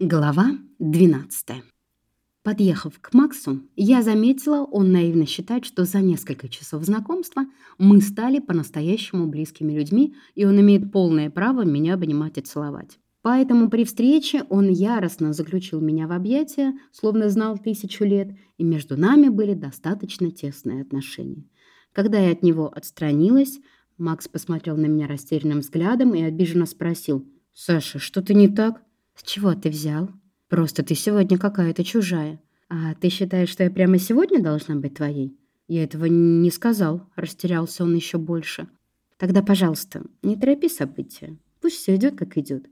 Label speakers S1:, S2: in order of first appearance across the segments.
S1: Глава 12. Подъехав к Максу, я заметила, он наивно считает, что за несколько часов знакомства мы стали по-настоящему близкими людьми, и он имеет полное право меня обнимать и целовать. Поэтому при встрече он яростно заключил меня в объятия, словно знал тысячу лет, и между нами были достаточно тесные отношения. Когда я от него отстранилась, Макс посмотрел на меня растерянным взглядом и обиженно спросил, «Саша, что-то не так?» «С чего ты взял? Просто ты сегодня какая-то чужая. А ты считаешь, что я прямо сегодня должна быть твоей?» «Я этого не сказал», — растерялся он еще больше. «Тогда, пожалуйста, не торопи события. Пусть все идет, как идет.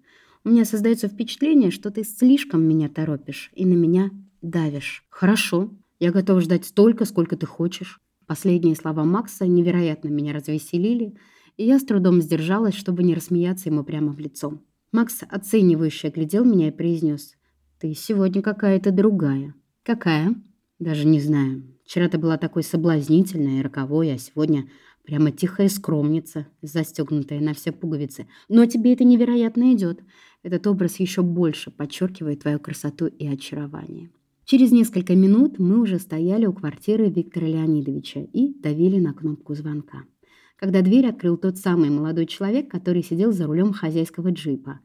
S1: У меня создается впечатление, что ты слишком меня торопишь и на меня давишь. Хорошо, я готова ждать столько, сколько ты хочешь». Последние слова Макса невероятно меня развеселили, и я с трудом сдержалась, чтобы не рассмеяться ему прямо в лицо. Макс оценивающе оглядел меня и произнес. «Ты сегодня какая-то другая». «Какая?» «Даже не знаю. Вчера ты была такой соблазнительной и роковой, а сегодня прямо тихая скромница, застегнутая на все пуговицы. Но тебе это невероятно идет. Этот образ еще больше подчеркивает твою красоту и очарование». Через несколько минут мы уже стояли у квартиры Виктора Леонидовича и давили на кнопку звонка когда дверь открыл тот самый молодой человек, который сидел за рулем хозяйского джипа.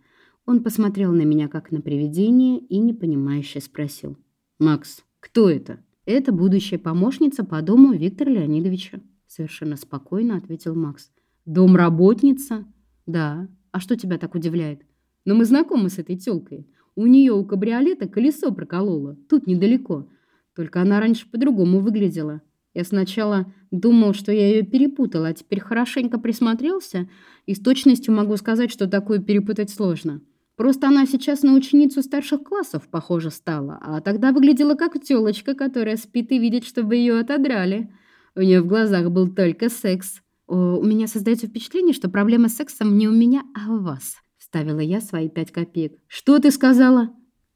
S1: Он посмотрел на меня как на привидение и непонимающе спросил. «Макс, кто это?» «Это будущая помощница по дому Виктора Леонидовича», совершенно спокойно ответил Макс. «Домработница?» «Да. А что тебя так удивляет?» «Но мы знакомы с этой тёлкой. У нее у кабриолета колесо прокололо. Тут недалеко. Только она раньше по-другому выглядела. Я сначала думал, что я ее перепутала, а теперь хорошенько присмотрелся и с точностью могу сказать, что такое перепутать сложно. Просто она сейчас на ученицу старших классов похожа стала, а тогда выглядела как тёлочка, которая спит и видит, чтобы ее отодрали. У нее в глазах был только секс. О, у меня создается впечатление, что проблема с сексом не у меня, а у вас. Вставила я свои пять копеек. Что ты сказала?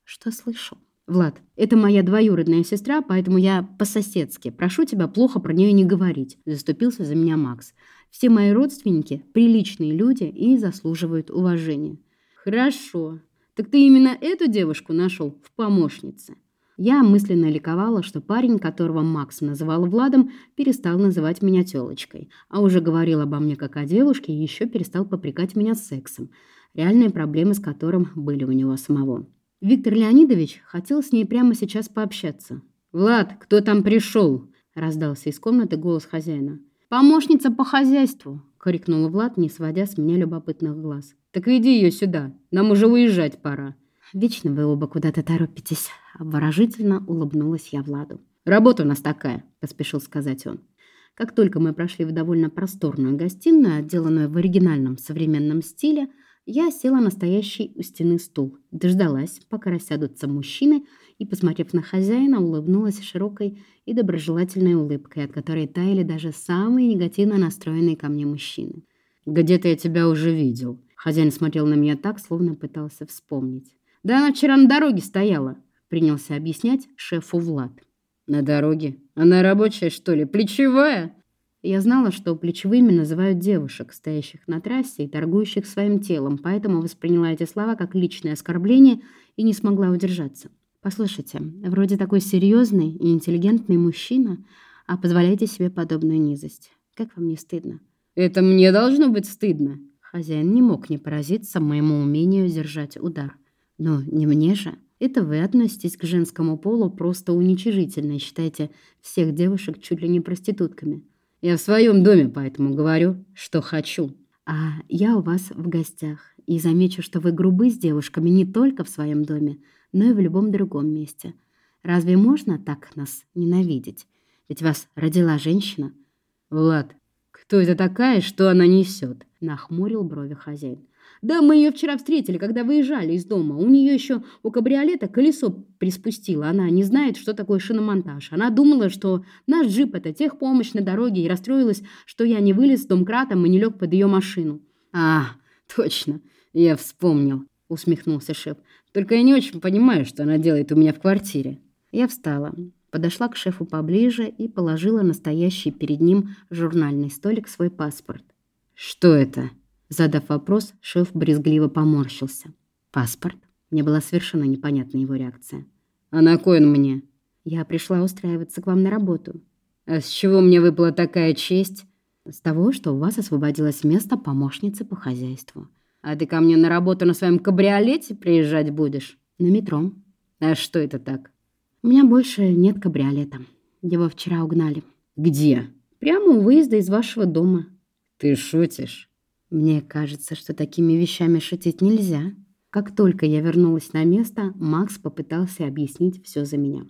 S1: Что слышу? Влад, это моя двоюродная сестра, поэтому я по-соседски. Прошу тебя плохо про нее не говорить. Заступился за меня Макс. Все мои родственники – приличные люди и заслуживают уважения. Хорошо. Так ты именно эту девушку нашел в помощнице? Я мысленно ликовала, что парень, которого Макс называл Владом, перестал называть меня тёлочкой, а уже говорил обо мне как о девушке и еще перестал попрекать меня сексом, реальные проблемы с которым были у него самого. Виктор Леонидович хотел с ней прямо сейчас пообщаться. «Влад, кто там пришел?» – раздался из комнаты голос хозяина. «Помощница по хозяйству!» – крикнул Влад, не сводя с меня любопытных глаз. «Так веди ее сюда, нам уже уезжать пора». «Вечно вы оба куда-то торопитесь», – обворожительно улыбнулась я Владу. «Работа у нас такая», – поспешил сказать он. Как только мы прошли в довольно просторную гостиную, отделанную в оригинальном современном стиле, я села на стоящий у стены стул, дождалась, пока рассядутся мужчины, и, посмотрев на хозяина, улыбнулась широкой и доброжелательной улыбкой, от которой таяли даже самые негативно настроенные ко мне мужчины. «Где-то я тебя уже видел». Хозяин смотрел на меня так, словно пытался вспомнить. «Да она вчера на дороге стояла», — принялся объяснять шефу Влад. «На дороге? Она рабочая, что ли? Плечевая?» Я знала, что плечевыми называют девушек, стоящих на трассе и торгующих своим телом, поэтому восприняла эти слова как личное оскорбление и не смогла удержаться. «Послушайте, вроде такой серьезный и интеллигентный мужчина, а позволяете себе подобную низость. Как вам не стыдно?» «Это мне должно быть стыдно!» Хозяин не мог не поразиться моему умению держать удар. «Но не мне же. Это вы относитесь к женскому полу просто уничижительно и считаете всех девушек чуть ли не проститутками». Я в своем доме, поэтому говорю, что хочу. А я у вас в гостях. И замечу, что вы грубы с девушками не только в своем доме, но и в любом другом месте. Разве можно так нас ненавидеть? Ведь вас родила женщина. Влад, кто это такая, что она несет? Нахмурил брови хозяин. Да, мы ее вчера встретили, когда выезжали из дома. У нее еще у кабриолета колесо приспустило. Она не знает, что такое шиномонтаж. Она думала, что наш джип – это техпомощь на дороге, и расстроилась, что я не вылез с домкратом и не лег под ее машину. «А, точно, я вспомнил», – усмехнулся шеф. «Только я не очень понимаю, что она делает у меня в квартире». Я встала, подошла к шефу поближе и положила настоящий перед ним журнальный столик свой паспорт. «Что это?» Задав вопрос, шеф брезгливо поморщился. «Паспорт?» Мне была совершенно непонятна его реакция.
S2: «А на кой он мне?»
S1: «Я пришла устраиваться к вам на работу».
S2: «А с чего мне выпала такая честь?»
S1: «С того, что у вас освободилось место помощницы по хозяйству».
S2: «А ты ко мне на работу на своем кабриолете приезжать будешь?»
S1: «На метро».
S2: «А что это так?»
S1: «У меня больше нет кабриолета. Его вчера угнали».
S2: «Где?»
S1: «Прямо у выезда из вашего дома».
S2: «Ты шутишь?»
S1: «Мне кажется, что такими вещами шутить нельзя». Как только я вернулась на место, Макс попытался объяснить все за меня.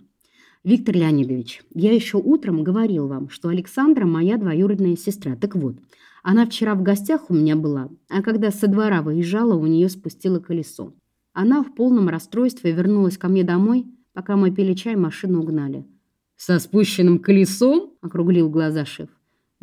S1: «Виктор Леонидович, я еще утром говорил вам, что Александра моя двоюродная сестра. Так вот, она вчера в гостях у меня была, а когда со двора выезжала, у нее спустило колесо. Она в полном расстройстве вернулась ко мне домой, пока мы пили чай, машину угнали».
S2: «Со спущенным колесом?»
S1: – округлил глаза шеф.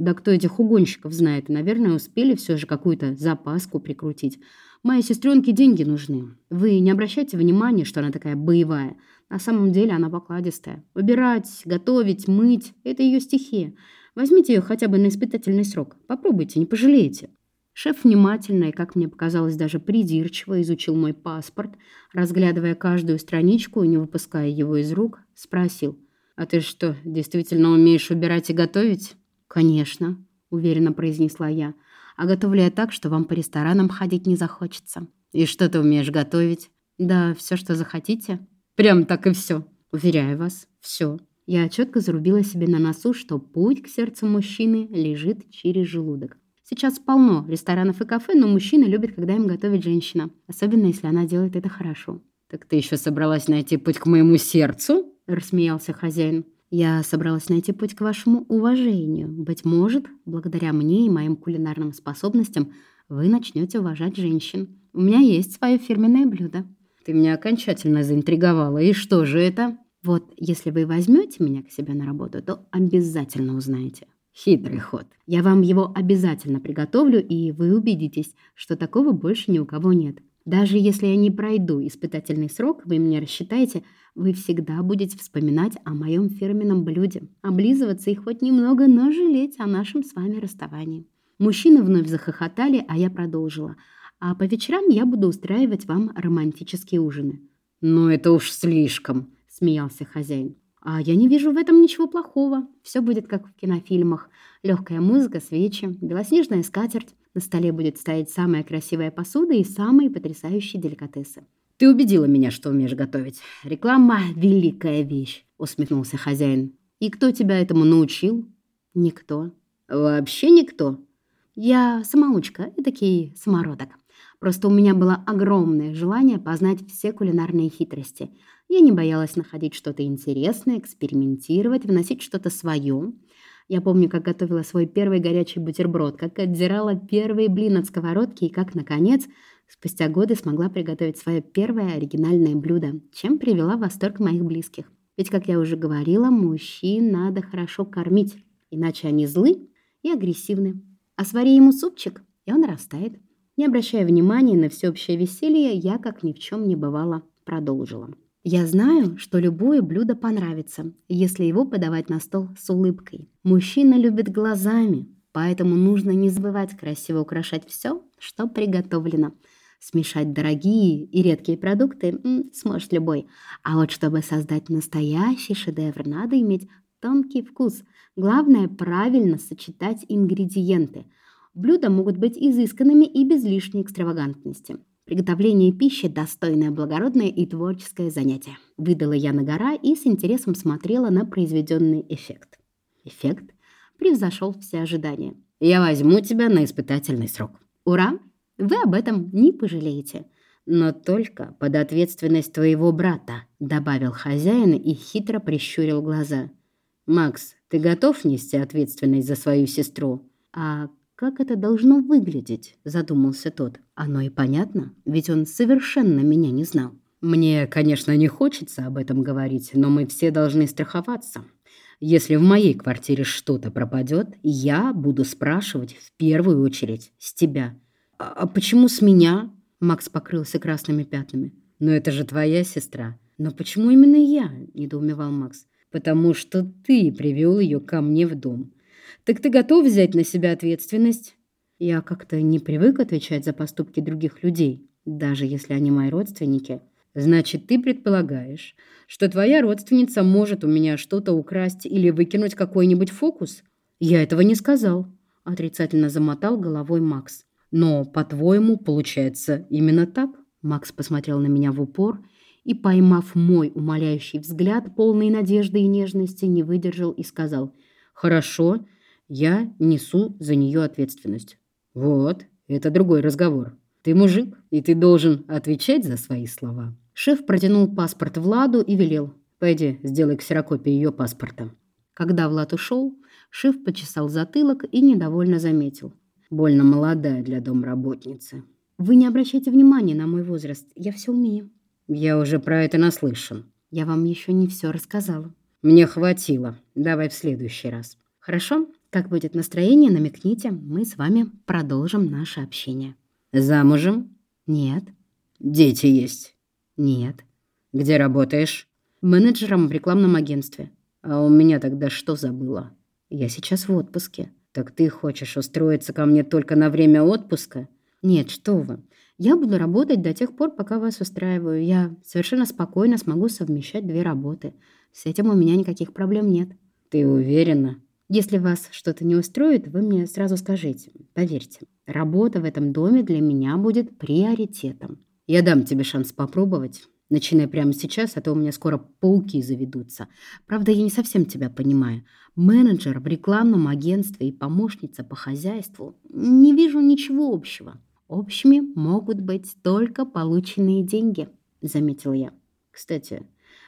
S1: «Да кто этих угонщиков знает? Наверное, успели все же какую-то запаску прикрутить». Моей сестренке деньги нужны. Вы не обращайте внимания, что она такая боевая. На самом деле она покладистая. Убирать, готовить, мыть – это ее стихия. Возьмите ее хотя бы на испытательный срок. Попробуйте, не пожалеете. Шеф внимательно и, как мне показалось, даже придирчиво изучил мой паспорт, разглядывая каждую страничку и не выпуская его из рук, спросил. «А ты что, действительно умеешь убирать и готовить?» «Конечно», – уверенно произнесла я а готовлю я так, что вам по ресторанам ходить не захочется.
S2: И что ты умеешь готовить?
S1: Да, все, что захотите.
S2: Прям так и все.
S1: Уверяю вас, все. Я четко зарубила себе на носу, что путь к сердцу мужчины лежит через желудок. Сейчас полно ресторанов и кафе, но мужчины любят, когда им готовит женщина. Особенно, если она делает это хорошо.
S2: «Так ты еще собралась найти путь к моему сердцу?»
S1: – рассмеялся хозяин. Я собралась найти путь к вашему уважению. Быть может, благодаря мне и моим кулинарным способностям вы начнете уважать женщин. У меня есть свое фирменное блюдо.
S2: Ты меня окончательно заинтриговала. И что же это?
S1: Вот, если вы возьмете меня к себе на работу, то обязательно узнаете.
S2: Хитрый ход.
S1: Я вам его обязательно приготовлю, и вы убедитесь, что такого больше ни у кого нет. Даже если я не пройду испытательный срок, вы меня рассчитаете, вы всегда будете вспоминать о моем фирменном блюде, облизываться и хоть немного, но жалеть о нашем с вами расставании. Мужчины вновь захохотали, а я продолжила. А по вечерам я буду устраивать вам романтические ужины.
S2: «Ну, это уж слишком», —
S1: смеялся хозяин. «А я не вижу в этом ничего плохого. Все будет как в кинофильмах. Легкая музыка, свечи, белоснежная скатерть. На столе будет стоять самая красивая посуда и самые потрясающие деликатесы.
S2: «Ты убедила меня, что умеешь готовить.
S1: Реклама – великая вещь», – усмехнулся хозяин. «И кто тебя этому научил?» «Никто».
S2: «Вообще никто?»
S1: «Я самоучка, такие самородок. Просто у меня было огромное желание познать все кулинарные хитрости. Я не боялась находить что-то интересное, экспериментировать, вносить что-то свое. Я помню, как готовила свой первый горячий бутерброд, как отдирала первый блин от сковородки и как, наконец, спустя годы смогла приготовить свое первое оригинальное блюдо, чем привела в восторг моих близких. Ведь, как я уже говорила, мужчин надо хорошо кормить, иначе они злы и агрессивны. А свари ему супчик, и он растает. Не обращая внимания на всеобщее веселье, я, как ни в чем не бывало, продолжила. Я знаю, что любое блюдо понравится, если его подавать на стол с улыбкой. Мужчина любит глазами, поэтому нужно не забывать красиво украшать все, что приготовлено. Смешать дорогие и редкие продукты сможет любой. А вот чтобы создать настоящий шедевр, надо иметь тонкий вкус. Главное правильно сочетать ингредиенты. Блюда могут быть изысканными и без лишней экстравагантности. Приготовление пищи – достойное, благородное и творческое занятие. Выдала я на гора и с интересом смотрела на произведенный эффект. Эффект превзошел все ожидания.
S2: «Я возьму тебя на испытательный срок».
S1: «Ура! Вы об этом не пожалеете».
S2: «Но только под ответственность твоего брата», – добавил хозяин и хитро прищурил глаза. «Макс, ты готов нести ответственность за свою сестру?»
S1: «А как это должно выглядеть?» – задумался тот. «Оно и понятно, ведь он совершенно меня не знал».
S2: «Мне, конечно, не хочется об этом говорить, но мы все должны страховаться. Если в моей квартире что-то пропадет, я буду спрашивать в первую очередь с тебя».
S1: «А, а почему с меня?» – Макс покрылся красными пятнами.
S2: «Но это же твоя сестра».
S1: «Но почему именно я?» – недоумевал Макс.
S2: «Потому что ты привел ее ко мне в дом». Так ты готов взять на себя ответственность?
S1: Я как-то не привык отвечать за поступки других людей, даже если они мои родственники.
S2: Значит, ты предполагаешь, что твоя родственница может у меня что-то украсть или выкинуть какой-нибудь фокус? Я этого не сказал, отрицательно замотал головой Макс. Но, по-твоему, получается именно так? Макс посмотрел на меня в упор и, поймав мой умоляющий взгляд, полный надежды и нежности, не выдержал и сказал «Хорошо, я несу за нее ответственность». «Вот, это другой разговор. Ты мужик, и ты должен отвечать за свои слова». Шеф протянул паспорт Владу и велел «Пойди, сделай ксерокопию ее паспорта». Когда Влад ушел, шеф почесал затылок и недовольно заметил. «Больно молодая для домработницы». «Вы не обращайте внимания на мой возраст, я все умею». «Я уже про это наслышан». «Я вам еще не все рассказала». «Мне хватило. Давай в следующий раз».
S1: «Хорошо. Как будет настроение, намекните. Мы с вами продолжим наше общение».
S2: «Замужем?»
S1: «Нет».
S2: «Дети есть?»
S1: «Нет».
S2: «Где работаешь?»
S1: «Менеджером в рекламном агентстве».
S2: «А у меня тогда что забыла?»
S1: «Я сейчас в отпуске».
S2: «Так ты хочешь устроиться ко мне только на время отпуска?»
S1: «Нет, что вы. Я буду работать до тех пор, пока вас устраиваю. Я совершенно спокойно смогу совмещать две работы. С этим у меня никаких проблем нет».
S2: «Ты уверена?»
S1: «Если вас что-то не устроит, вы мне сразу скажите. Поверьте, работа в этом доме для меня будет приоритетом».
S2: «Я дам тебе шанс попробовать. Начинай прямо сейчас, а то у меня скоро пауки заведутся. Правда, я не совсем тебя понимаю. Менеджер в рекламном агентстве и помощница по хозяйству. Не вижу ничего общего».
S1: Общими могут быть только полученные деньги, заметил я.
S2: Кстати,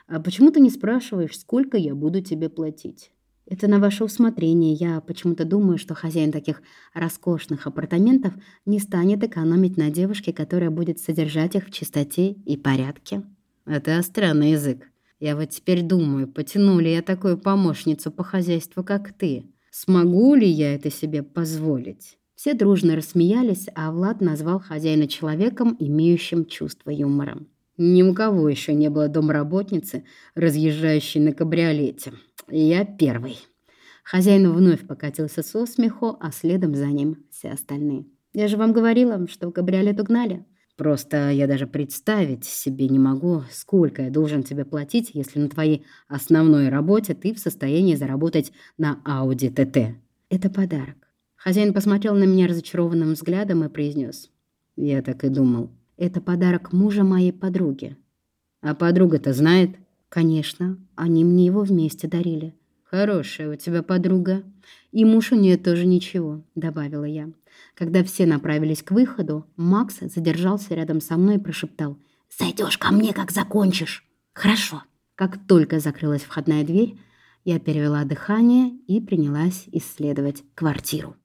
S2: а почему ты не спрашиваешь, сколько я буду тебе платить?
S1: Это на ваше усмотрение. Я почему-то думаю, что хозяин таких роскошных апартаментов не станет экономить на девушке, которая будет содержать их в чистоте и порядке.
S2: Это странный язык. Я вот теперь думаю, потяну ли я такую помощницу по хозяйству, как ты. Смогу ли я это себе позволить?
S1: Все дружно рассмеялись, а Влад назвал хозяина человеком, имеющим чувство юмора.
S2: Ни у кого еще не было домработницы, разъезжающей на кабриолете. Я первый.
S1: Хозяин вновь покатился со смеху, а следом за ним все остальные. «Я же вам говорила, что кабриолет угнали».
S2: «Просто я даже представить себе не могу, сколько я должен тебе платить, если на твоей основной работе ты в состоянии заработать на Audi TT».
S1: «Это подарок. Хозяин посмотрел на меня разочарованным взглядом и произнес.
S2: «Я так и думал.
S1: Это подарок мужа моей подруги».
S2: «А подруга-то знает?»
S1: «Конечно. Они мне его вместе дарили».
S2: «Хорошая у тебя подруга».
S1: «И муж у нее тоже ничего», — добавила я. Когда все направились к выходу, Макс задержался рядом со мной и прошептал. «Зайдешь ко мне, как закончишь». «Хорошо». Как только закрылась входная дверь, я перевела дыхание и принялась исследовать квартиру.